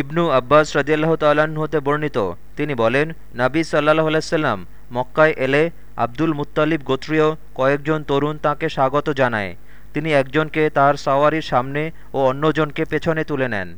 ইবনু আব্বাস রদিয়াল্লাহ তাল্লাহ্ন হতে বর্ণিত। তিনি বলেন, নাবী সাল্লাহ আলাইসাল্লাম মক্কায় এলে আব্দুল মুত্তালিব গোত্রীয় কয়েকজন তরুণ তাঁকে স্বাগত জানায়। তিনি একজনকে তার সাওয়ারির সামনে ও অন্যজনকে পেছনে তুলে নেন।